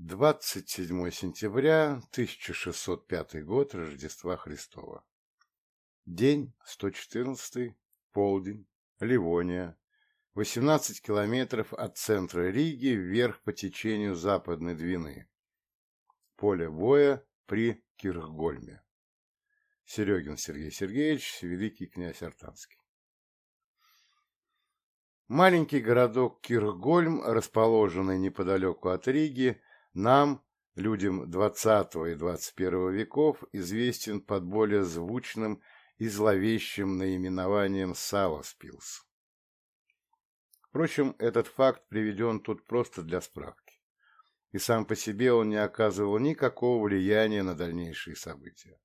27 сентября 1605 год Рождества Христова. День 114, полдень, Ливония, 18 километров от центра Риги вверх по течению западной Двины. Поле боя при Кирхгольме. Серегин Сергей Сергеевич, великий князь Артанский. Маленький городок Кирхгольм, расположенный неподалеку от Риги, нам, людям XX и XXI веков, известен под более звучным и зловещим наименованием Саласпилс. Впрочем, этот факт приведен тут просто для справки, и сам по себе он не оказывал никакого влияния на дальнейшие события.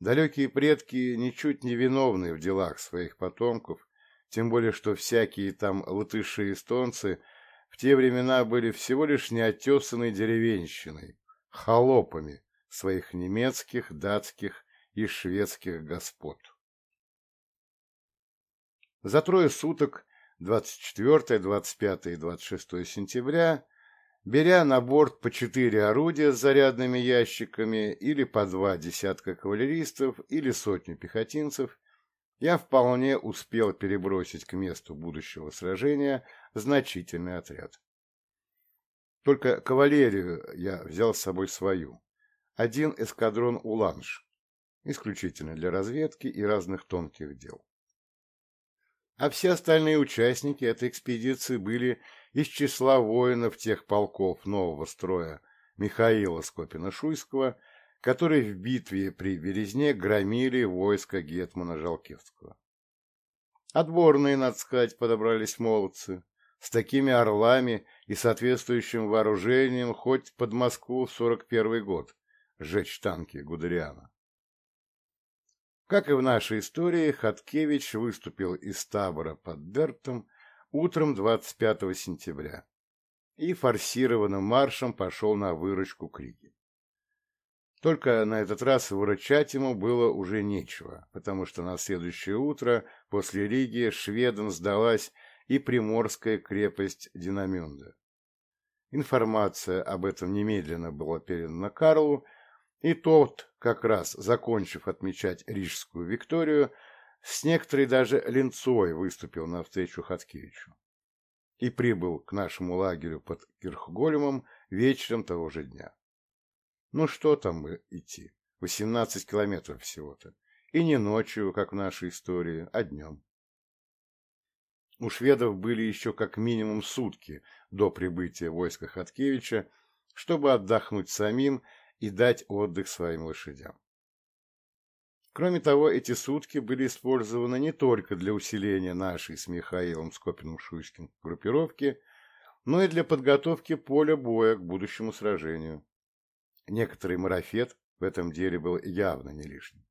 Далекие предки ничуть не виновны в делах своих потомков, тем более что всякие там латыши и эстонцы – в те времена были всего лишь неотесанной деревенщиной, холопами своих немецких, датских и шведских господ. За трое суток 24, 25 и 26 сентября, беря на борт по четыре орудия с зарядными ящиками или по два десятка кавалеристов или сотню пехотинцев, я вполне успел перебросить к месту будущего сражения значительный отряд. Только кавалерию я взял с собой свою. Один эскадрон «Уланж», исключительно для разведки и разных тонких дел. А все остальные участники этой экспедиции были из числа воинов тех полков нового строя Михаила Скопина-Шуйского которые в битве при Березне громили войско Гетмана Жалкевского. Отборные, надо сказать, подобрались молодцы, с такими орлами и соответствующим вооружением хоть под Москву в сорок первый год сжечь танки Гудериана. Как и в нашей истории, Хаткевич выступил из табора под Дертом утром 25 сентября и форсированным маршем пошел на выручку к Риге. Только на этот раз выручать ему было уже нечего, потому что на следующее утро после Риги шведам сдалась и приморская крепость Динамюнда. Информация об этом немедленно была передана Карлу, и тот, как раз закончив отмечать Рижскую Викторию, с некоторой даже ленцой выступил навстречу Хаткевичу и прибыл к нашему лагерю под Кирхголемом вечером того же дня. Ну что там идти? Восемнадцать километров всего-то. И не ночью, как в нашей истории, а днем. У шведов были еще как минимум сутки до прибытия войска Хаткевича, чтобы отдохнуть самим и дать отдых своим лошадям. Кроме того, эти сутки были использованы не только для усиления нашей с Михаилом Скопиным-Шуйским группировки, но и для подготовки поля боя к будущему сражению. Некоторый марафет в этом деле был явно не лишним.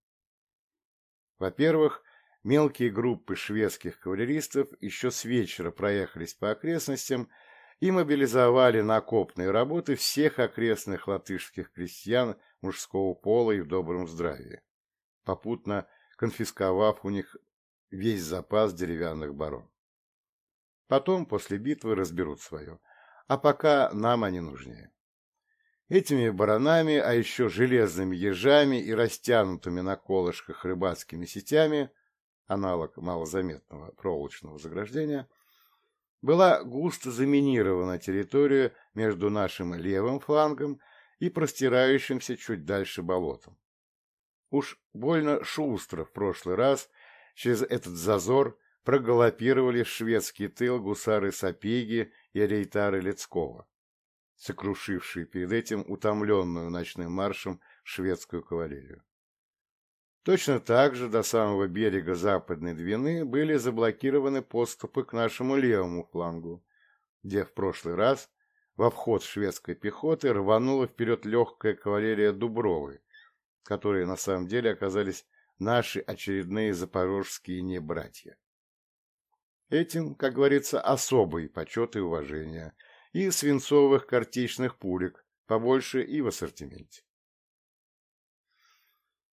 Во-первых, мелкие группы шведских кавалеристов еще с вечера проехались по окрестностям и мобилизовали на окопные работы всех окрестных латышских крестьян мужского пола и в добром здравии, попутно конфисковав у них весь запас деревянных барон. Потом, после битвы, разберут свое, а пока нам они нужнее. Этими баранами, а еще железными ежами и растянутыми на колышках рыбацкими сетями, аналог малозаметного проволочного заграждения, была густо заминирована территория между нашим левым флангом и простирающимся чуть дальше болотом. Уж больно шустро в прошлый раз через этот зазор проголопировали шведский тыл гусары Сапеги и рейтары Лецкого сокрушившие перед этим утомленную ночным маршем шведскую кавалерию. Точно так же до самого берега Западной Двины были заблокированы подступы к нашему левому флангу, где в прошлый раз во вход шведской пехоты рванула вперед легкая кавалерия Дубровы, которые на самом деле оказались наши очередные запорожские небратья. Этим, как говорится, особый почет и уважение – и свинцовых картечных пулек, побольше и в ассортименте.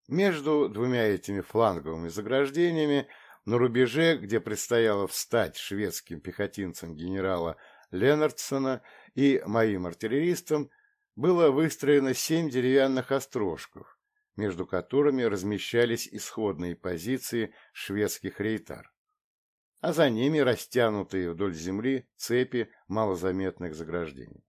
Между двумя этими фланговыми заграждениями на рубеже, где предстояло встать шведским пехотинцам генерала Ленардсона и моим артиллеристам, было выстроено семь деревянных острожков, между которыми размещались исходные позиции шведских рейтар, а за ними растянутые вдоль земли цепи малозаметных заграждений.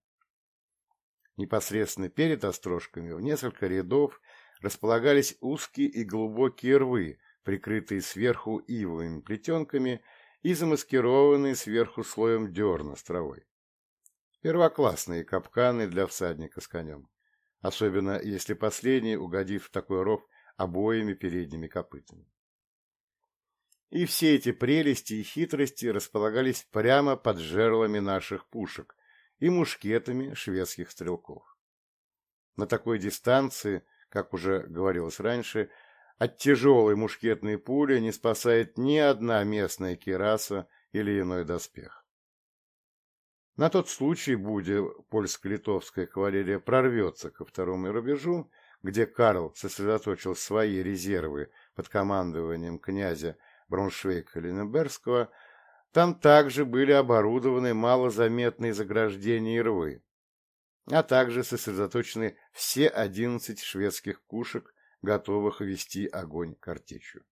Непосредственно перед острожками в несколько рядов располагались узкие и глубокие рвы, прикрытые сверху ивовыми плетенками и замаскированные сверху слоем дерна с травой. Первоклассные капканы для всадника с конем, особенно если последний, угодив в такой ров обоими передними копытами. И все эти прелести и хитрости располагались прямо под жерлами наших пушек и мушкетами шведских стрелков. На такой дистанции, как уже говорилось раньше, от тяжелой мушкетной пули не спасает ни одна местная кираса или иной доспех. На тот случай, будь польско-литовская кавалерия прорвется ко второму рубежу, где Карл сосредоточил свои резервы под командованием князя Брауншвейга-Ленебергского, там также были оборудованы малозаметные заграждения и рвы, а также сосредоточены все одиннадцать шведских пушек, готовых вести огонь картечью.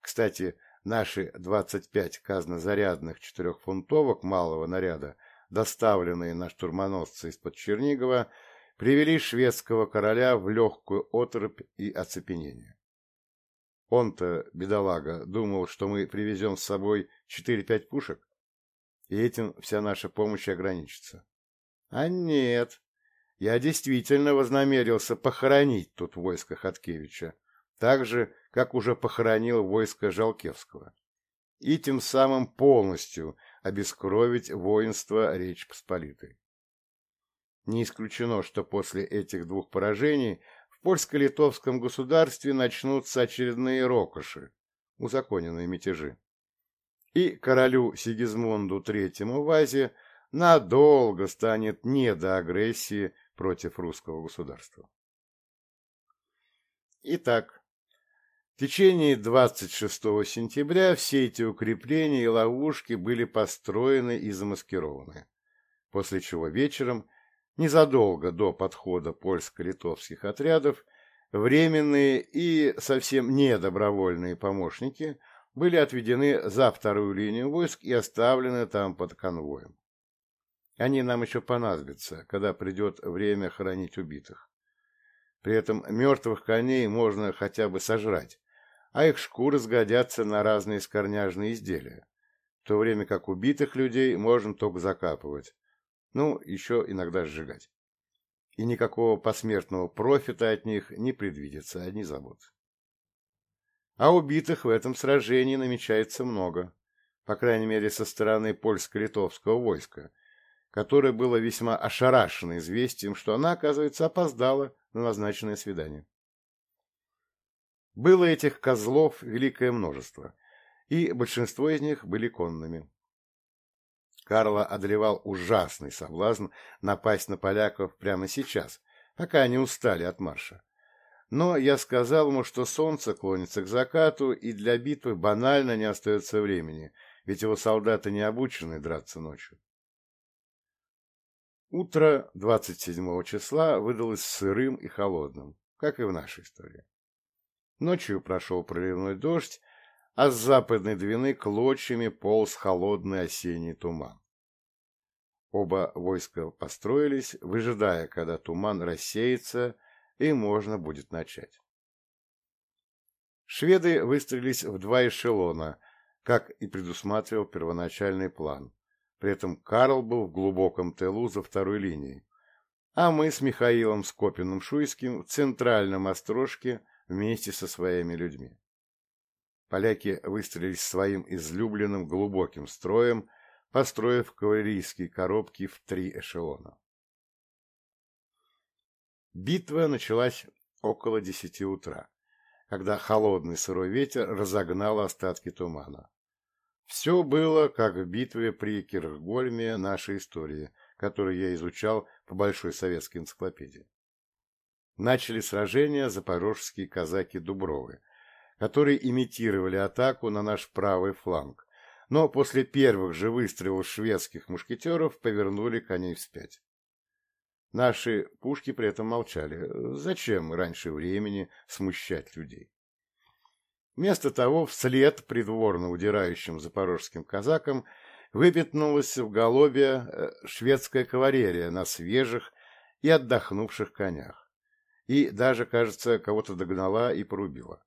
Кстати, наши 25 казнозарядных четырехфунтовок малого наряда, доставленные на штурмоносцы из-под Чернигова, привели шведского короля в легкую оторопь и оцепенение. Он-то, бедолага, думал, что мы привезем с собой 4-5 пушек, и этим вся наша помощь ограничится. А нет, я действительно вознамерился похоронить тут войско Хаткевича, так же, как уже похоронил войско Жалкевского, и тем самым полностью обескровить воинство Речь Посполитой. Не исключено, что после этих двух поражений в польско-литовском государстве начнутся очередные рокоши, узаконенные мятежи. И королю Сигизмунду III Вазе надолго станет не до агрессии против русского государства. Итак, в течение 26 сентября все эти укрепления и ловушки были построены и замаскированы, после чего вечером, незадолго до подхода польско-литовских отрядов, временные и совсем недобровольные помощники были отведены за вторую линию войск и оставлены там под конвоем. Они нам еще понадобятся, когда придет время хоронить убитых. При этом мертвых коней можно хотя бы сожрать, а их шкуры сгодятся на разные скорняжные изделия, в то время как убитых людей можно только закапывать, ну, еще иногда сжигать. И никакого посмертного профита от них не предвидится, одни заботы. А убитых в этом сражении намечается много, по крайней мере, со стороны польско-литовского войска, которое было весьма ошарашено известием, что она, оказывается, опоздала на назначенное свидание. Было этих козлов великое множество, и большинство из них были конными. Карла одолевал ужасный соблазн напасть на поляков прямо сейчас, пока они устали от марша. Но я сказал ему, что солнце клонится к закату, и для битвы банально не остается времени, ведь его солдаты не обучены драться ночью. Утро 27 числа выдалось сырым и холодным, как и в нашей истории. Ночью прошел проливной дождь, а с западной двины клочьями полз холодный осенний туман. Оба войска построились, выжидая, когда туман рассеется и можно будет начать. Шведы выстроились в два эшелона, как и предусматривал первоначальный план. При этом Карл был в глубоком тылу за второй линией, а мы с Михаилом Скопиным-Шуйским в центральном острожке вместе со своими людьми. Поляки выстрелились своим излюбленным глубоким строем, построив кавалерийские коробки в три эшелона. Битва началась около десяти утра, когда холодный сырой ветер разогнал остатки тумана. Все было, как в битве при Киргольме нашей истории, которую я изучал по Большой советской энциклопедии начали сражение запорожские казаки Дубровы, которые имитировали атаку на наш правый фланг, но после первых же выстрелов шведских мушкетеров повернули коней вспять. Наши пушки при этом молчали. Зачем раньше времени смущать людей? Вместо того, вслед придворно удирающим запорожским казакам выпятнулась в голубе э, шведская кавалерия на свежих и отдохнувших конях. И даже, кажется, кого-то догнала и порубила.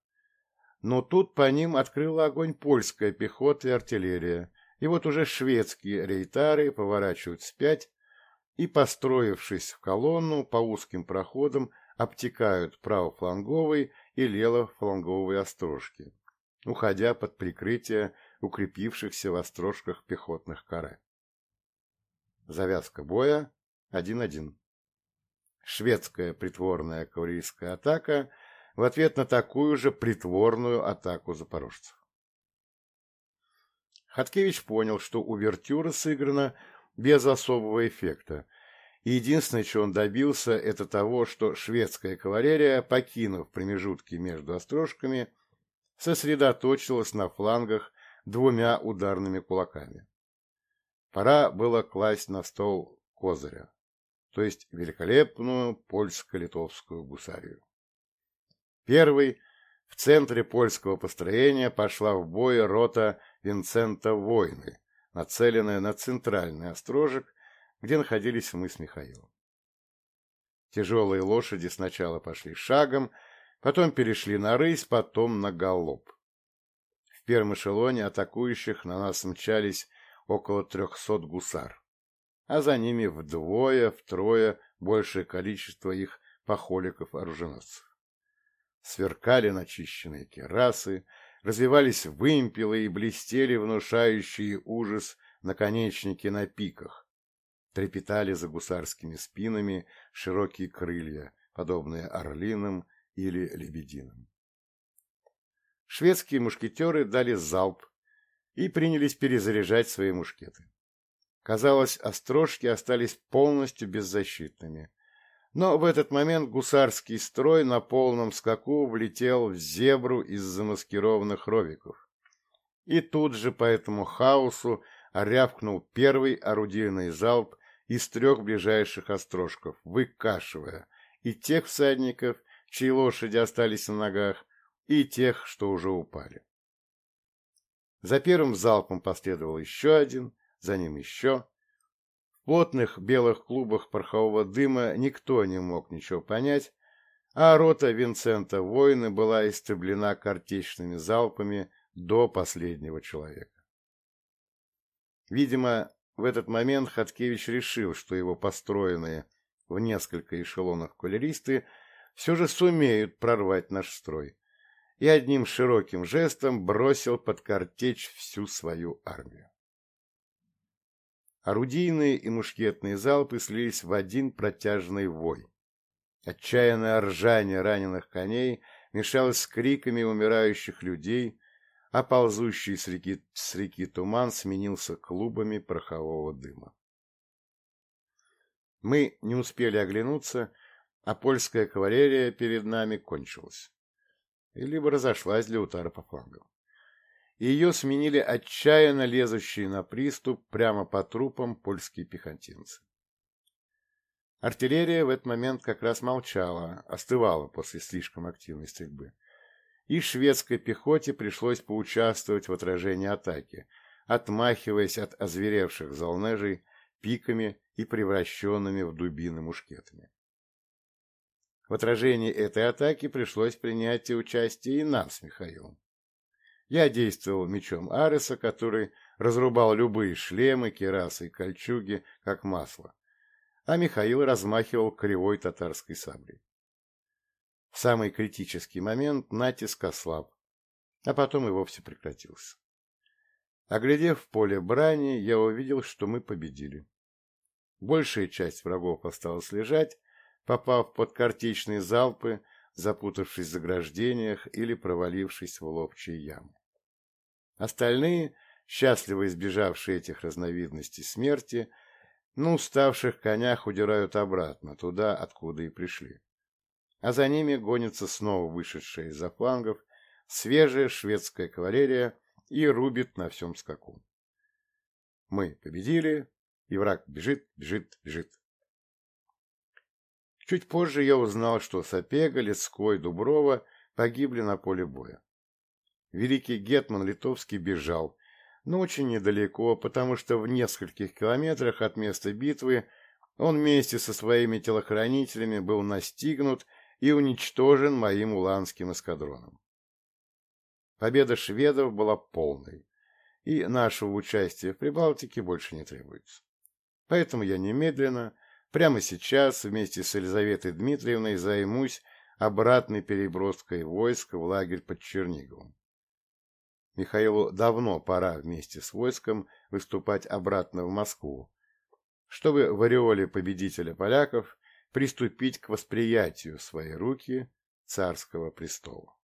Но тут по ним открыла огонь польская пехота и артиллерия, и вот уже шведские рейтары поворачивают вспять и, построившись в колонну по узким проходам, обтекают правофланговый и левофланговые острожки, уходя под прикрытие укрепившихся в острожках пехотных каре. Завязка боя 1-1. Шведская притворная кавалерийская атака в ответ на такую же притворную атаку запорожцев. Хаткевич понял, что увертюра сыграна без особого эффекта, единственное, чего он добился, это того, что шведская кавалерия, покинув промежутки между острожками, сосредоточилась на флангах двумя ударными кулаками. Пора было класть на стол козыря, то есть великолепную польско-литовскую гусарию. Первый в центре польского построения пошла в бой рота Винцента Войны, нацеленная на центральный острожек, где находились мы с Михаилом. Тяжелые лошади сначала пошли шагом, потом перешли на рысь, потом на галоп первом эшелоне атакующих на нас мчались около трехсот гусар, а за ними вдвое, втрое большее количество их похоликов-оруженосцев. Сверкали начищенные керасы, развивались вымпелы и блестели внушающие ужас наконечники на пиках. Трепетали за гусарскими спинами широкие крылья, подобные орлиным или лебединым. Шведские мушкетеры дали залп и принялись перезаряжать свои мушкеты. Казалось, острожки остались полностью беззащитными. Но в этот момент гусарский строй на полном скаку влетел в зебру из замаскированных ровиков. И тут же по этому хаосу рявкнул первый орудийный залп из трех ближайших острожков, выкашивая и тех всадников, чьи лошади остались на ногах, и тех, что уже упали. За первым залпом последовал еще один, за ним еще. В плотных белых клубах порохового дыма никто не мог ничего понять, а рота Винцента воины была истреблена картечными залпами до последнего человека. Видимо, в этот момент Хаткевич решил, что его построенные в несколько эшелонов кавалеристы все же сумеют прорвать наш строй, и одним широким жестом бросил под картечь всю свою армию. Орудийные и мушкетные залпы слились в один протяжный вой. Отчаянное ржание раненых коней мешалось с криками умирающих людей, а ползущий с реки, с реки туман сменился клубами порохового дыма. Мы не успели оглянуться, а польская кавалерия перед нами кончилась либо разошлась для удара по флангам. Ее сменили отчаянно лезущие на приступ прямо по трупам польские пехотинцы. Артиллерия в этот момент как раз молчала, остывала после слишком активной стрельбы. И шведской пехоте пришлось поучаствовать в отражении атаки, отмахиваясь от озверевших залнежей пиками и превращенными в дубины мушкетами. В отражении этой атаки пришлось принять участие и нам с Михаилом. Я действовал мечом Ареса, который разрубал любые шлемы, керасы и кольчуги, как масло, а Михаил размахивал кривой татарской саблей. Самый критический момент натиск ослаб, а потом и вовсе прекратился. Оглядев поле брани, я увидел, что мы победили. Большая часть врагов осталась лежать, попав под картечные залпы, запутавшись в заграждениях или провалившись в лобчие ямы. Остальные, счастливо избежавшие этих разновидностей смерти, на уставших конях удирают обратно, туда, откуда и пришли. А за ними гонится снова вышедшая из-за флангов свежая шведская кавалерия и рубит на всем скаку. Мы победили, и враг бежит, бежит, бежит. Чуть позже я узнал, что Сапега, Лецко Дуброва погибли на поле боя. Великий Гетман Литовский бежал, но очень недалеко, потому что в нескольких километрах от места битвы он вместе со своими телохранителями был настигнут и уничтожен моим уланским эскадроном. Победа шведов была полной, и нашего участия в Прибалтике больше не требуется. Поэтому я немедленно, прямо сейчас, вместе с Елизаветой Дмитриевной займусь обратной переброской войск в лагерь под Черниговым. Михаилу давно пора вместе с войском выступать обратно в Москву, чтобы в ореоле победителя поляков приступить к восприятию свои руки царского престола.